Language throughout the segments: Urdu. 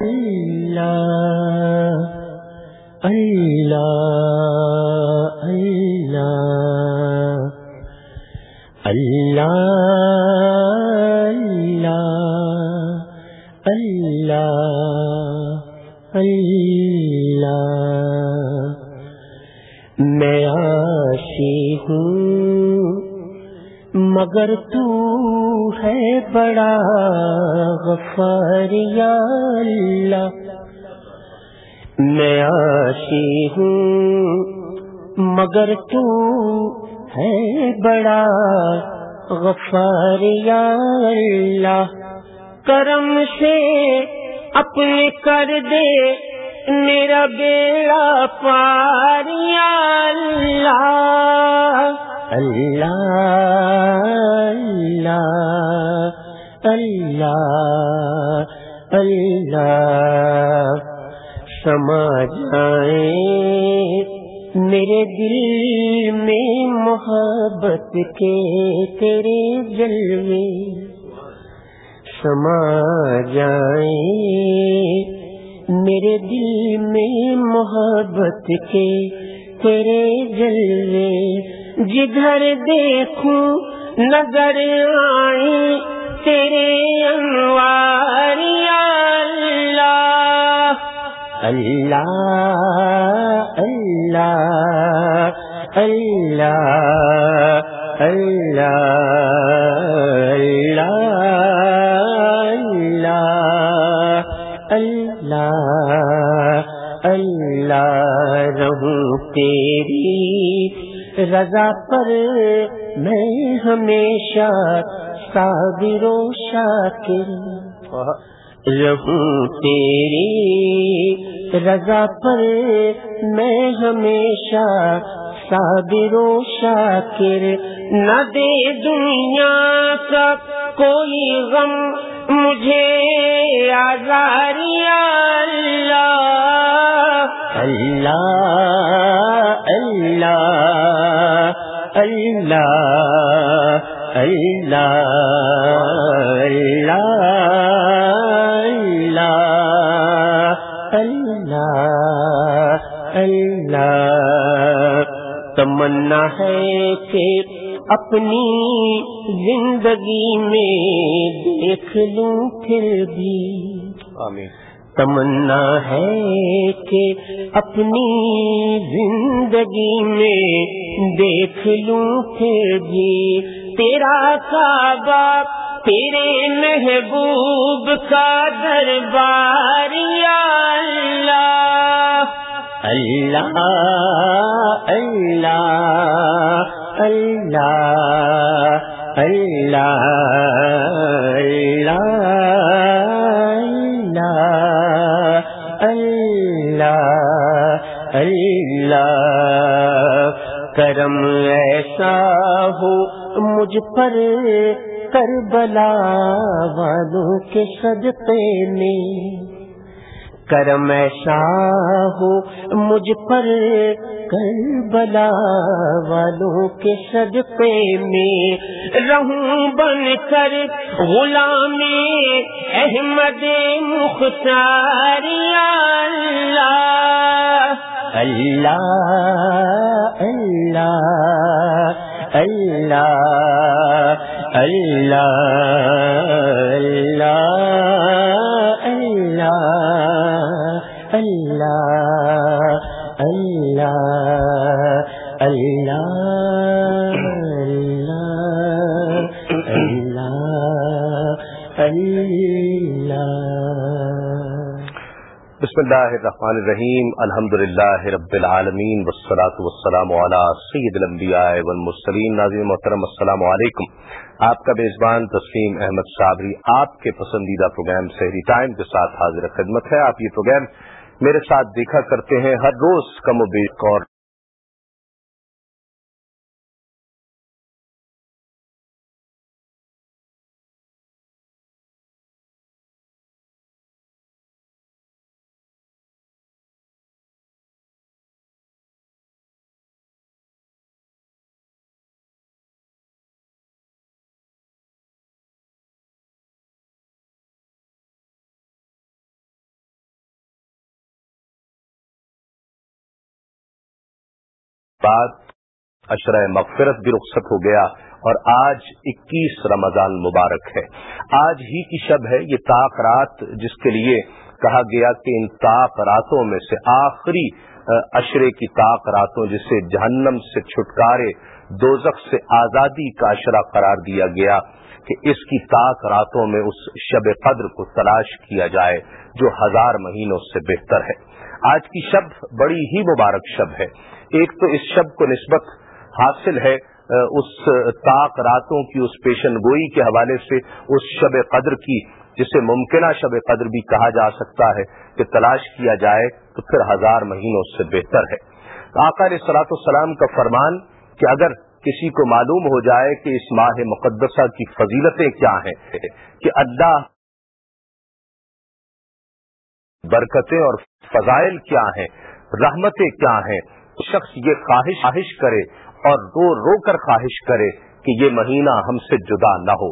اللہ اللہ میں آشی ہوں، مگر تو ہے بڑا غفار یا اللہ۔ کرم سے اپنے کر دے میرا بیڑا پار یا اللہ اللہ اللہ اللہ۔ سما جائیں میرے دل میں محبت کے تیرے جلوے سما جائیں میرے دل میں محبت کے تیرے جلوے جدھر دیکھوں نظر آئی تیرے انوار اللہ اللہ اللہ اللہ اللہ اللہ اللہ رہوں تیری رضا پر میں ہمیشہ صابر و شاکر رہوں تیری رضا پر میں ہمیشہ صابر و شاکر نہ دے دنیا کا کوئی غم مجھے آزاری اللہ اللہ اللہ اللہ اللہ اللہ۔ تمنا ہے کہ اپنی زندگی میں دیکھ لوں پھر بھی۔ آمین۔ تمنا ہے کہ اپنی زندگی میں دیکھ لوں پھر بھی۔ تیرا کعبہ تیرے محبوب کا دربار یا اللہ۔ اللہ اللہ اللہ اللہ اللہ اللہ اللہ کرم ایسا ہو مجھ پر کربلا والوں کے صدقے میں۔ کرم ایسا ہو، مجھ پر کربلا والوں کے صدقے میں رہوں بن کر۔ غلامی احمد مختار، یا اللہ۔ اللہ اللہ اللہ اللہ اللہ اللہ اللہ اللہ اللہ بسم اللہ الرحمن الرحیم الحمد للہ رب العالمین والصلاة والسلام علی سید الانبیاء والمرسلین ناظرین محترم، السلام علیکم آپ کا میزبان تسلیم احمد صابری آپ کے پسندیدہ پروگرام سحری ٹائم کے ساتھ حاضر خدمت ہے۔ آپ یہ پروگرام میرے ساتھ دیکھا کرتے ہیں ہر روز کم و بیش اور بعد اشرۂ مغفرت بھی رخصت ہو گیا اور آج اکیس رمضان مبارک ہے۔ آج ہی کی شب ہے یہ تاک رات، جس کے لیے کہا گیا کہ ان تاک راتوں میں سے آخری اشرے کی طاق راتوں جسے جہنم سے چھٹکارے دوزخ سے آزادی کا اشرا قرار دیا گیا کہ اس کی طاق راتوں میں اس شب قدر کو تلاش کیا جائے جو ہزار مہینوں سے بہتر ہے۔ آج کی شب بڑی ہی مبارک شب ہے۔ ایک تو اس شب کو نسبت حاصل ہے اس طاق راتوں کی اس پیشن گوئی کے حوالے سے اس شب قدر کی، جسے ممکنہ شب قدر بھی کہا جا سکتا ہے کہ تلاش کیا جائے تو پھر ہزار مہینوں سے بہتر ہے۔ آقا سلاۃ السلام کا فرمان کہ اگر کسی کو معلوم ہو جائے کہ اس ماہ مقدسہ کی فضیلتیں کیا ہیں، کہ اللہ برکتیں اور فضائل کیا ہیں، رحمتیں کیا ہیں شخص یہ خواہش خواہش کرے اور رو رو کر خواہش کرے کہ یہ مہینہ ہم سے جدا نہ ہو۔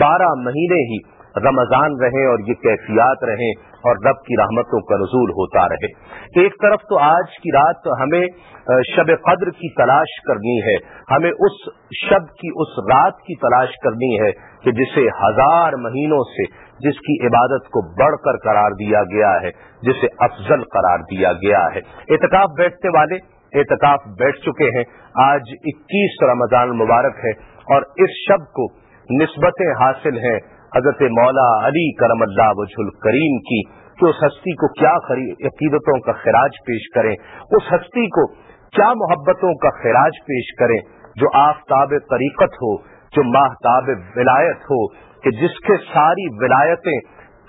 بارہ مہینے ہی رمضان رہیں اور یہ کیفیات رہیں اور رب کی رحمتوں کا نزول ہوتا رہے۔ ایک طرف تو آج کی رات ہمیں شب قدر کی تلاش کرنی ہے۔ ہمیں اس شب کی، اس رات کی تلاش کرنی ہے کہ جسے ہزار مہینوں سے، جس کی عبادت کو بڑھ کر قرار دیا گیا ہے، جسے افضل قرار دیا گیا ہے۔ اعتکاف بیٹھنے والے، اعتکاف بیٹھ چکے ہیں۔ آج اکیس رمضان مبارک ہے اور اس شب کو نسبتیں حاصل ہیں۔ حضرت مولا علی کرم اللہ وجہ کریم کی کہ اس ہستی کو کیا عقیدتوں کا خراج پیش کریں، اس ہستی کو کیا محبتوں کا خراج پیش کریں جو آفتاب طریقت ہو، جو ماہتاب ولایت ہو، کہ جس کے ساری ولایتیں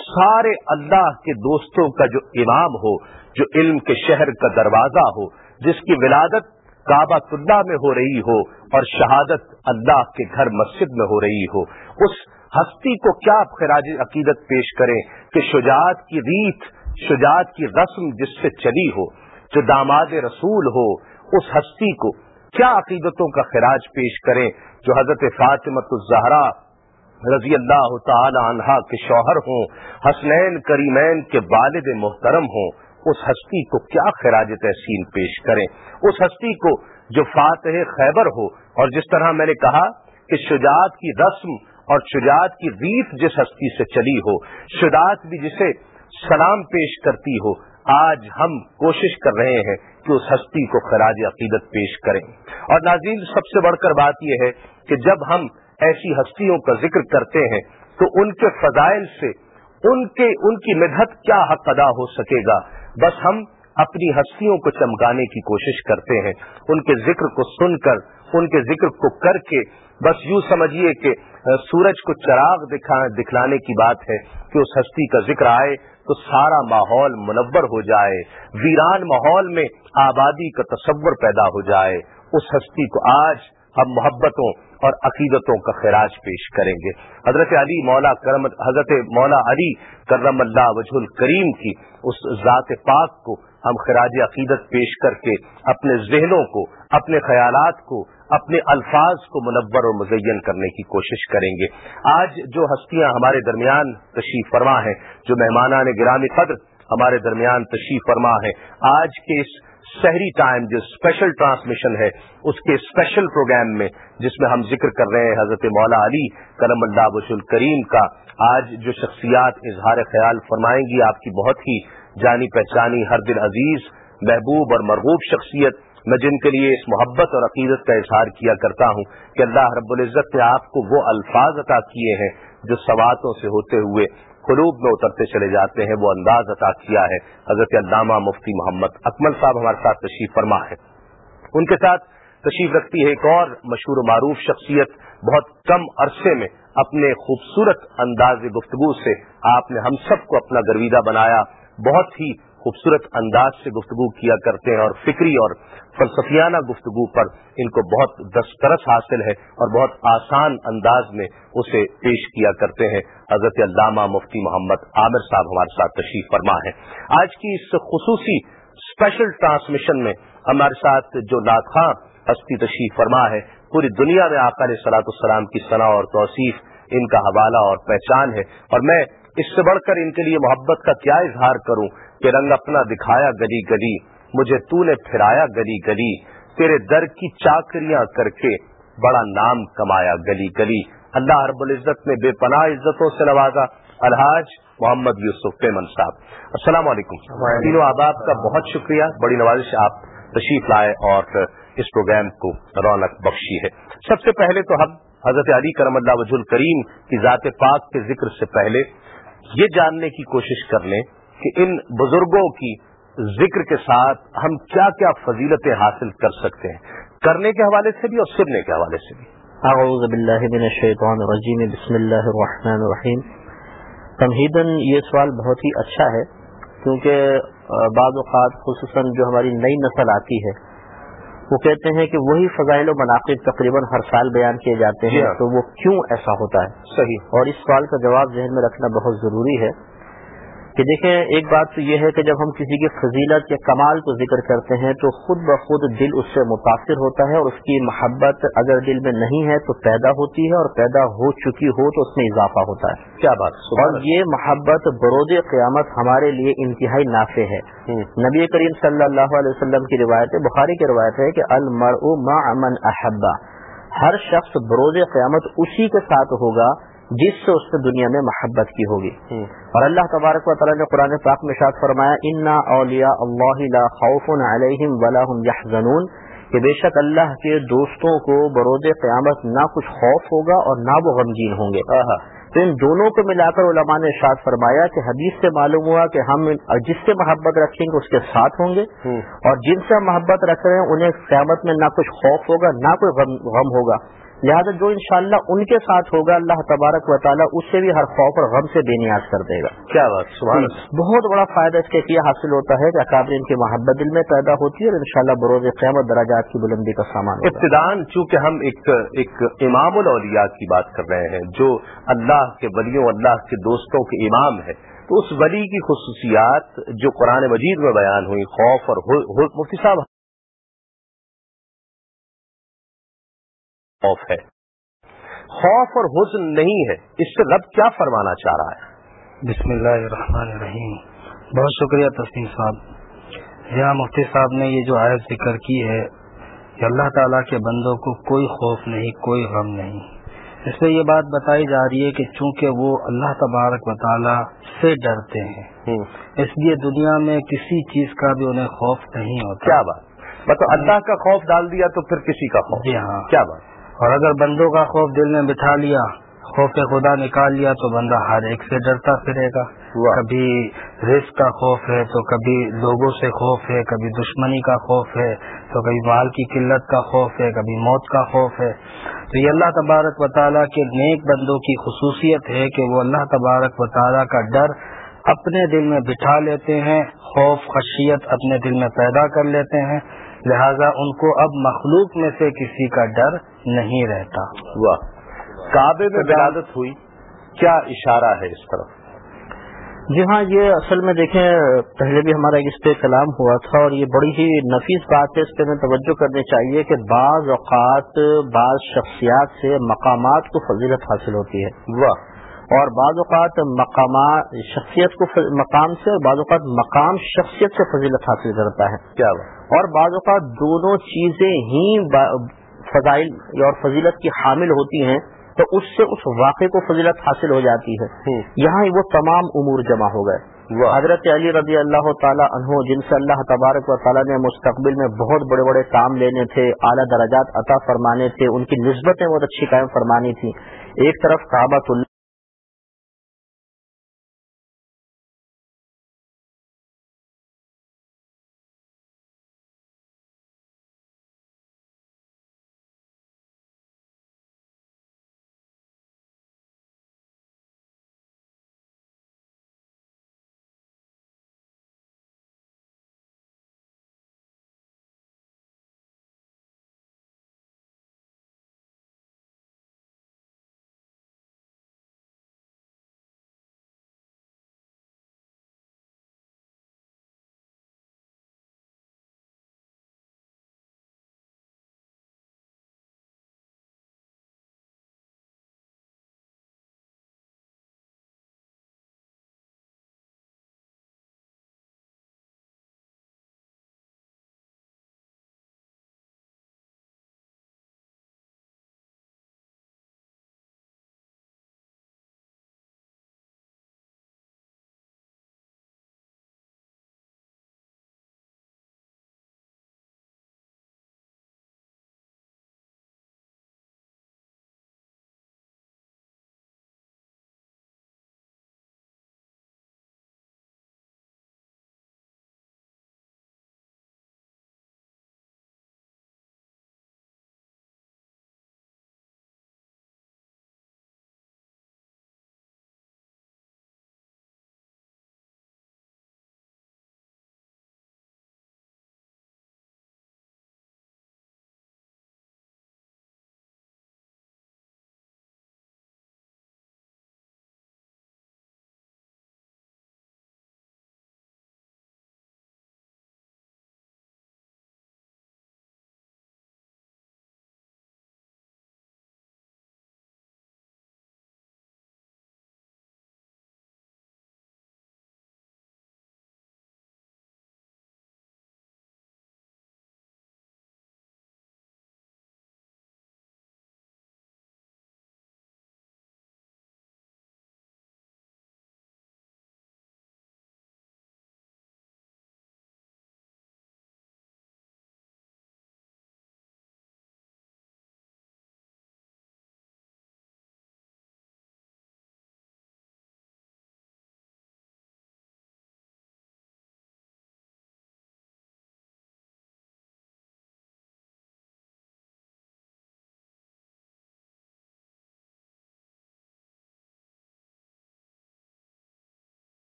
سارے اللہ کے دوستوں کا جو امام ہو، جو علم کے شہر کا دروازہ ہو، جس کی ولادت کعبہ اللہ میں ہو رہی ہو اور شہادت اللہ کے گھر مسجد میں ہو رہی ہو، اس ہستی کو کیا خراج عقیدت پیش کریں کہ شجاعت کی ریت، شجاعت کی رسم جس سے چلی ہو، جو داماد رسول ہو، اس ہستی کو کیا عقیدتوں کا خراج پیش کریں جو حضرت فاطمت الزہرا رضی اللہ تعالی عنہا کے شوہر ہوں، حسنین کریمین کے والد محترم ہوں، اس ہستی کو کیا خراج تحسین پیش کریں اس ہستی کو جو فاتح خیبر ہو، اور جس طرح میں نے کہا کہ شجاعت کی رسم اور شجاعت کی ریت جس ہستی سے چلی ہو، شجاعت بھی جسے سلام پیش کرتی ہو، آج ہم کوشش کر رہے ہیں کہ اس ہستی کو خراج عقیدت پیش کریں۔ اور ناظرین، سب سے بڑھ کر بات یہ ہے کہ جب ہم ایسی ہستیوں کا ذکر کرتے ہیں، تو ان کے فضائل سے ان کے، ان کی مدحت کیا حق ادا ہو سکے گا؟ بس ہم اپنی ہستیوں کو چمکانے کی کوشش کرتے ہیں۔ ان کے ذکر کو سن کر ان کے ذکر کو کر کے بس یوں سمجھیے کہ سورج کو چراغ دکھلانے کی بات ہے کہ اس ہستی کا ذکر آئے تو سارا ماحول منور ہو جائے، ویران ماحول میں آبادی کا تصور پیدا ہو جائے۔ اس ہستی کو آج ہم محبتوں اور عقیدتوں کا خراج پیش کریں گے۔ حضرت علی مولا کرم، حضرت مولا علی کرم اللہ وجہ الکریم کی اس ذات پاک کو ہم خراج عقیدت پیش کر کے اپنے ذہنوں کو، اپنے خیالات کو اپنے الفاظ کو منور و مزین کرنے کی کوشش کریں گے۔ آج جو ہستیاں ہمارے درمیان تشریف فرما ہیں، جو مہمانان گرامی قدر ہمارے درمیان تشریف فرما ہے آج کے اس شہری ٹائم جو اسپیشل ٹرانسمیشن ہے، اس کے اسپیشل پروگرام میں، جس میں ہم ذکر کر رہے ہیں حضرت مولا علی کرم اللہ بش الکریم کا، آج جو شخصیات اظہار خیال فرمائیں گی، آپ کی بہت ہی جانی پہچانی ہر دل عزیز، محبوب اور مرغوب شخصیت میں جن کے لیے اس محبت اور عقیدت کا اظہار کیا کرتا ہوں کہ اللہ رب العزت نے آپ کو وہ الفاظ عطا کیے ہیں جو سواتوں سے ہوتے ہوئے قلوب میں اترتے چلے جاتے ہیں، وہ انداز عطا کیا ہے۔ حضرت علامہ مفتی محمد اکمل صاحب ہمارے ساتھ تشریف فرما ہے۔ ان کے ساتھ تشریف رکھتی ہے ایک اور مشہور و معروف شخصیت بہت کم عرصے میں اپنے خوبصورت انداز گفتگو سے آپ نے ہم سب کو اپنا گرویدہ بنایا۔ بہت ہی خوبصورت انداز سے گفتگو کیا کرتے ہیں اور فکری اور فلسفیانہ گفتگو پر ان کو بہت دسترس حاصل ہے اور بہت آسان انداز میں اسے پیش کیا کرتے ہیں۔ حضرت علامہ مفتی محمد عامر صاحب ہمارے ساتھ تشریف فرما ہے آج کی اس خصوصی اسپیشل ٹرانسمیشن میں ہمارے ساتھ جو ناخواں ہستی تشریف فرما ہے، پوری دنیا میں آقا سلاط السلام کی صلاح اور توصیف ان کا حوالہ اور پہچان ہے۔ اور میں اس سے بڑھ کر ان کے لیے محبت کا کیا اظہار کروں کہ رنگ اپنا دکھایا گلی گلی، مجھے تو نے پھرایا گلی گلی، تیرے در کی چاکریاں کر کے بڑا نام کمایا گلی گلی۔ اللہ رب العزت نے بے پناہ عزتوں سے نوازا۔ الحاج محمد یوسف پیمن صاحب۔ السلام علیکم۔ تینوں آباد کا بہت شکریہ۔ بڑی نوازش آپ تشریف لائے اور اس پروگرام کو رونق بخشی ہے۔ سب سے پہلے تو ہم حضرت علی کرم اللہ وجہ کریم کی ذات پاک کے ذکر سے پہلے یہ جاننے کی کوشش کر لیں کہ ان بزرگوں کی ذکر کے ساتھ ہم کیا کیا فضیلتیں حاصل کر سکتے ہیں۔ کرنے کے حوالے سے بھی اور سننے کے حوالے سے بھی۔ اعوذ باللہ من الشیطان الرجیم۔ بسم اللہ الرحمن الرحیم۔ تمہیدن یہ سوال بہت ہی اچھا ہے، کیونکہ بعض اوقات خصوصاً جو ہماری نئی نسل آتی ہے وہ کہتے ہیں کہ وہی فضائل و مناقب تقریباً ہر سال بیان کیے جاتے ہیں تو وہ کیوں ایسا ہوتا ہے؟ صحیح. اور اس سوال کا جواب ذہن میں رکھنا بہت ضروری ہے۔ کہ دیکھیں ایک بات تو یہ ہے کہ جب ہم کسی کی فضیلت یا کمال کو ذکر کرتے ہیں تو خود بخود دل اس سے متاثر ہوتا ہے اور اس کی محبت اگر دل میں نہیں ہے تو پیدا ہوتی ہے اور پیدا ہو چکی ہو تو اس میں اضافہ ہوتا ہے۔ کیا بات؟ اور یہ محبت برود قیامت ہمارے لیے انتہائی نافع ہے۔ نبی کریم صلی اللہ علیہ وسلم کی روایت ہے بخاری کی روایت ہے کہ المرء مع من احبا ہر شخص بروز قیامت اسی کے ساتھ ہوگا جس سے اس نے دنیا میں محبت کی ہوگی۔ اور اللہ تبارک و تعالیٰ نے قرآن پاک میں شاد فرمایا انا اولیا اللہ لا خوف علیہم ولا هم يحزنون کہ بے شک اللہ کے دوستوں کو برود قیامت نہ کچھ خوف ہوگا اور نہ وہ غمگین ہوں گے۔ تو ان دونوں کو ملا کر علماء نے شاد فرمایا کہ حدیث سے معلوم ہوا کہ ہم جس سے محبت رکھیں گے اس کے ساتھ ہوں گے۔ اور جن سے ہم محبت رکھ رہے ہیں انہیں قیامت میں نہ کچھ خوف ہوگا نہ کوئی غم ہوگا۔ لہٰذا جو انشاءاللہ ان کے ساتھ ہوگا اللہ تبارک و تعالیٰ اس سے بھی ہر خوف اور غم سے بے نیاز کر دے گا۔ کیا بات سبحان بہت بڑا فائدہ اس کے یہ حاصل ہوتا ہے کہ اکابرین کی محبت دل میں پیدا ہوتی ہے اور انشاءاللہ بروز قیامت دراجات کی بلندی کا سامان ابتدان چونکہ ہم ایک ایک امام الاولیاء کی بات کر رہے ہیں جو اللہ کے ولیوں اللہ کے دوستوں کے امام ہے تو اس ولی کی خصوصیات جو قرآن مجید میں بیان ہوئی خوف اور مفتی صاحب خوف ہے۔ خوف اور حزن نہیں ہے۔ اس سے رب کیا فرمانا چاہ رہا ہے؟ بسم اللہ الرحمن الرحیم۔ بہت شکریہ تسلیم صاحب۔ یہاں مفتی صاحب نے یہ جو آیت ذکر کی ہے کہ اللہ تعالیٰ کے بندوں کو کوئی خوف نہیں کوئی غم نہیں۔ اس میں یہ بات بتائی جا رہی ہے کہ چونکہ وہ اللہ تبارک و تعالیٰ سے ڈرتے ہیں اس لیے دنیا میں کسی چیز کا بھی انہیں خوف نہیں ہوتا۔ کیا بات؟ مطلب اللہ کا خوف ڈال دیا تو پھر کسی کا خوف؟ جی ہاں۔ کیا بات؟ اور اگر بندوں کا خوف دل میں بٹھا لیا خوف خدا نکال لیا تو بندہ ہر ایک سے ڈرتا پھرے گا۔ کبھی رزق کا خوف ہے تو کبھی لوگوں سے خوف ہے کبھی دشمنی کا خوف ہے تو کبھی مال کی قلت کا خوف ہے کبھی موت کا خوف ہے۔ تو یہ اللہ تبارک و تعالیٰ کے نیک بندوں کی خصوصیت ہے کہ وہ اللہ تبارک و تعالیٰ کا ڈر اپنے دل میں بٹھا لیتے ہیں خوف خشیت اپنے دل میں پیدا کر لیتے ہیں۔ لہذا ان کو اب مخلوق میں سے کسی کا ڈر نہیں رہتا۔ واہ۔ کعبے میں ولادت ہوئی۔ کیا اشارہ ہے اس طرف؟ جی ہاں یہ اصل میں دیکھیں پہلے بھی ہمارا اس پہ کلام ہوا تھا اور یہ بڑی ہی نفیس بات ہے۔ اس پہ میں توجہ کرنی چاہیے کہ بعض اوقات بعض شخصیات سے مقامات کو فضیلت حاصل ہوتی ہے۔ واہ۔ اور بعض اوقات مقامات شخصیت کو مقام سے اور بعض اوقات مقام شخصیت سے فضیلت حاصل کرتا ہے۔ کیا اور بعض اوقات دونوں چیزیں ہی فضائل اور فضیلت کی حامل ہوتی ہیں تو اس سے اس واقعے کو فضیلت حاصل ہو جاتی ہے۔ یہاں وہ تمام امور جمع ہو گئے۔ حضرت علی رضی اللہ تعالیٰ عنہ جن سے اللہ تبارک و تعالیٰ نے مستقبل میں بہت بڑے بڑے کام لینے تھے اعلیٰ درجات عطا فرمانے تھے ان کی نسبتیں بہت اچھی قائم فرمانی تھی ایک طرف کعبۃ اللہ